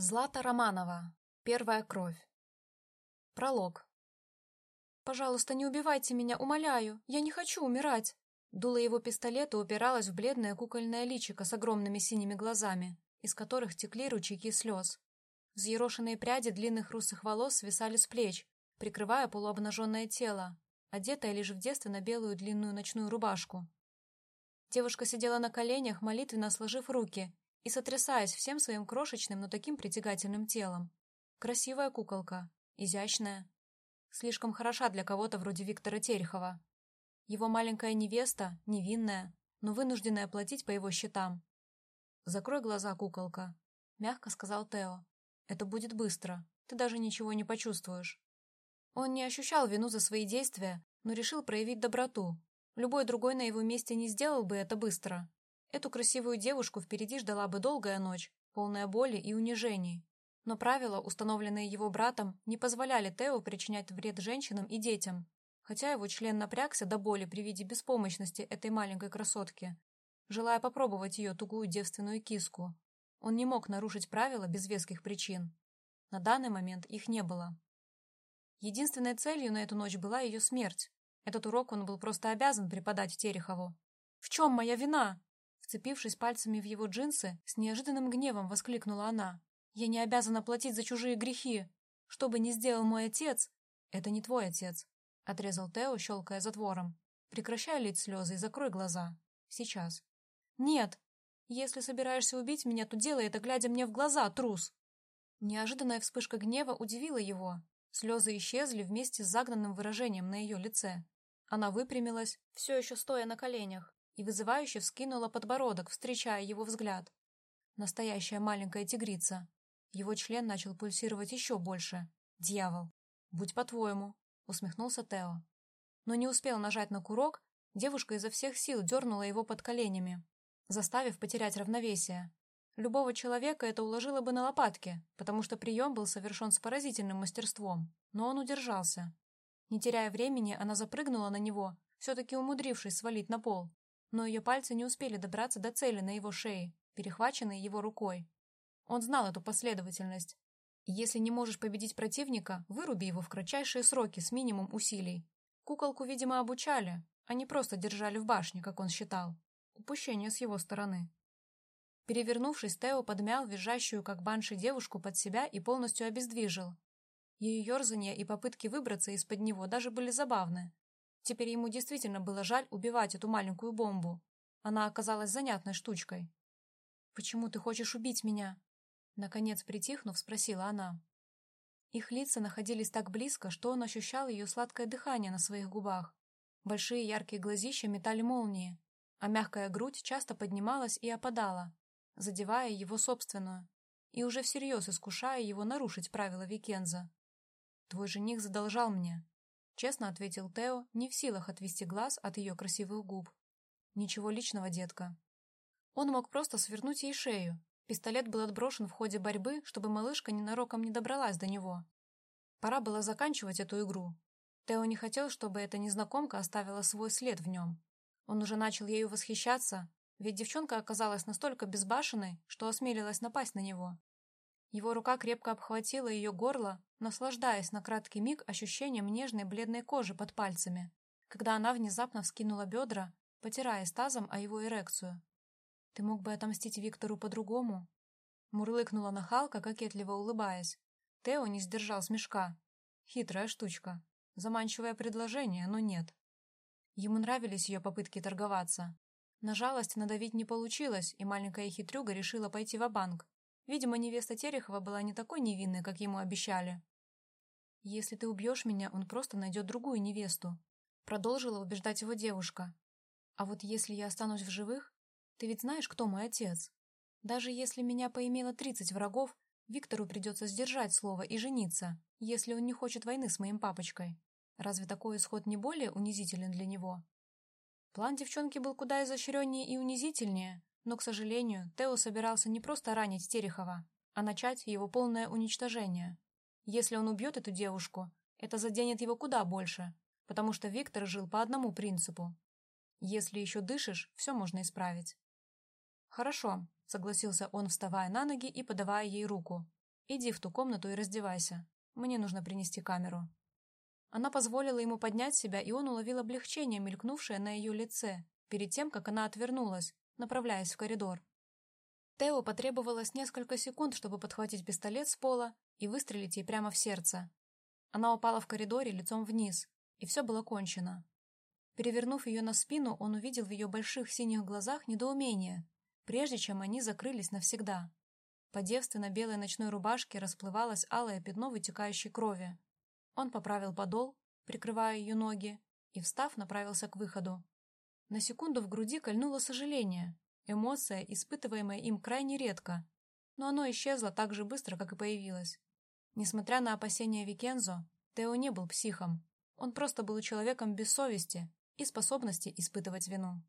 Злата Романова. Первая кровь. Пролог. «Пожалуйста, не убивайте меня, умоляю. Я не хочу умирать». Дуло его пистолета упиралось в бледное кукольное личико с огромными синими глазами, из которых текли ручейки слез. Взъерошенные пряди длинных русых волос свисали с плеч, прикрывая полуобнаженное тело, одетое лишь в на белую длинную ночную рубашку. Девушка сидела на коленях, молитвенно сложив руки и сотрясаясь всем своим крошечным, но таким притягательным телом. Красивая куколка, изящная. Слишком хороша для кого-то вроде Виктора Терехова. Его маленькая невеста, невинная, но вынужденная платить по его счетам. «Закрой глаза, куколка», — мягко сказал Тео. «Это будет быстро. Ты даже ничего не почувствуешь». Он не ощущал вину за свои действия, но решил проявить доброту. Любой другой на его месте не сделал бы это быстро. Эту красивую девушку впереди ждала бы долгая ночь, полная боли и унижений. Но правила, установленные его братом, не позволяли Тео причинять вред женщинам и детям, хотя его член напрягся до боли при виде беспомощности этой маленькой красотки, желая попробовать ее тугую девственную киску. Он не мог нарушить правила без веских причин. На данный момент их не было. Единственной целью на эту ночь была ее смерть. Этот урок он был просто обязан преподать Терехову. «В чем моя вина?» Вцепившись пальцами в его джинсы, с неожиданным гневом воскликнула она. «Я не обязана платить за чужие грехи. Что бы ни сделал мой отец...» «Это не твой отец», — отрезал Тео, щелкая затвором. «Прекращай лить слезы и закрой глаза. Сейчас». «Нет. Если собираешься убить меня, то делай это, глядя мне в глаза, трус!» Неожиданная вспышка гнева удивила его. Слезы исчезли вместе с загнанным выражением на ее лице. Она выпрямилась, все еще стоя на коленях, и вызывающе вскинула подбородок, встречая его взгляд. Настоящая маленькая тигрица. Его член начал пульсировать еще больше. «Дьявол! Будь по-твоему!» — усмехнулся Тео. Но не успел нажать на курок, девушка изо всех сил дернула его под коленями, заставив потерять равновесие. Любого человека это уложило бы на лопатки, потому что прием был совершен с поразительным мастерством, но он удержался. Не теряя времени, она запрыгнула на него, все-таки умудрившись свалить на пол, но ее пальцы не успели добраться до цели на его шее, перехваченной его рукой. Он знал эту последовательность. Если не можешь победить противника, выруби его в кратчайшие сроки с минимум усилий. Куколку, видимо, обучали, а не просто держали в башне, как он считал. Упущение с его стороны. Перевернувшись, Тео подмял визжащую, как банши, девушку под себя и полностью обездвижил. Ее ерзания и попытки выбраться из-под него даже были забавны. Теперь ему действительно было жаль убивать эту маленькую бомбу. Она оказалась занятной штучкой. «Почему ты хочешь убить меня?» Наконец, притихнув, спросила она. Их лица находились так близко, что он ощущал ее сладкое дыхание на своих губах. Большие яркие глазища метали молнии, а мягкая грудь часто поднималась и опадала, задевая его собственную, и уже всерьез искушая его нарушить правила Викенза. «Твой жених задолжал мне», Честно ответил Тео, не в силах отвести глаз от ее красивых губ. Ничего личного, детка. Он мог просто свернуть ей шею. Пистолет был отброшен в ходе борьбы, чтобы малышка ненароком не добралась до него. Пора было заканчивать эту игру. Тео не хотел, чтобы эта незнакомка оставила свой след в нем. Он уже начал ею восхищаться, ведь девчонка оказалась настолько безбашенной, что осмелилась напасть на него. Его рука крепко обхватила ее горло, наслаждаясь на краткий миг ощущением нежной бледной кожи под пальцами, когда она внезапно вскинула бедра, потирая тазом о его эрекцию. «Ты мог бы отомстить Виктору по-другому?» Мурлыкнула нахалка, кокетливо улыбаясь. Тео не сдержал смешка. Хитрая штучка. Заманчивое предложение, но нет. Ему нравились ее попытки торговаться. На жалость надавить не получилось, и маленькая хитрюга решила пойти в банк Видимо, невеста Терехова была не такой невинной, как ему обещали. «Если ты убьешь меня, он просто найдет другую невесту», продолжила убеждать его девушка. «А вот если я останусь в живых, ты ведь знаешь, кто мой отец? Даже если меня поимело тридцать врагов, Виктору придется сдержать слово и жениться, если он не хочет войны с моим папочкой. Разве такой исход не более унизителен для него?» План девчонки был куда изощреннее и унизительнее, но, к сожалению, Тео собирался не просто ранить Терехова, а начать его полное уничтожение. Если он убьет эту девушку, это заденет его куда больше, потому что Виктор жил по одному принципу. Если еще дышишь, все можно исправить. «Хорошо», — согласился он, вставая на ноги и подавая ей руку. Иди в ту комнату и раздевайся. Мне нужно принести камеру». Она позволила ему поднять себя, и он уловил облегчение, мелькнувшее на ее лице, перед тем, как она отвернулась, направляясь в коридор. Тео потребовалось несколько секунд, чтобы подхватить пистолет с пола и выстрелить ей прямо в сердце. Она упала в коридоре лицом вниз, и все было кончено. Перевернув ее на спину, он увидел в ее больших синих глазах недоумение, прежде чем они закрылись навсегда. По девственно-белой ночной рубашке расплывалось алое пятно вытекающей крови. Он поправил подол, прикрывая ее ноги, и, встав, направился к выходу. На секунду в груди кольнуло сожаление, эмоция, испытываемая им крайне редко, но оно исчезло так же быстро, как и появилось. Несмотря на опасения Викензо, Тео не был психом. Он просто был человеком без совести и способности испытывать вину.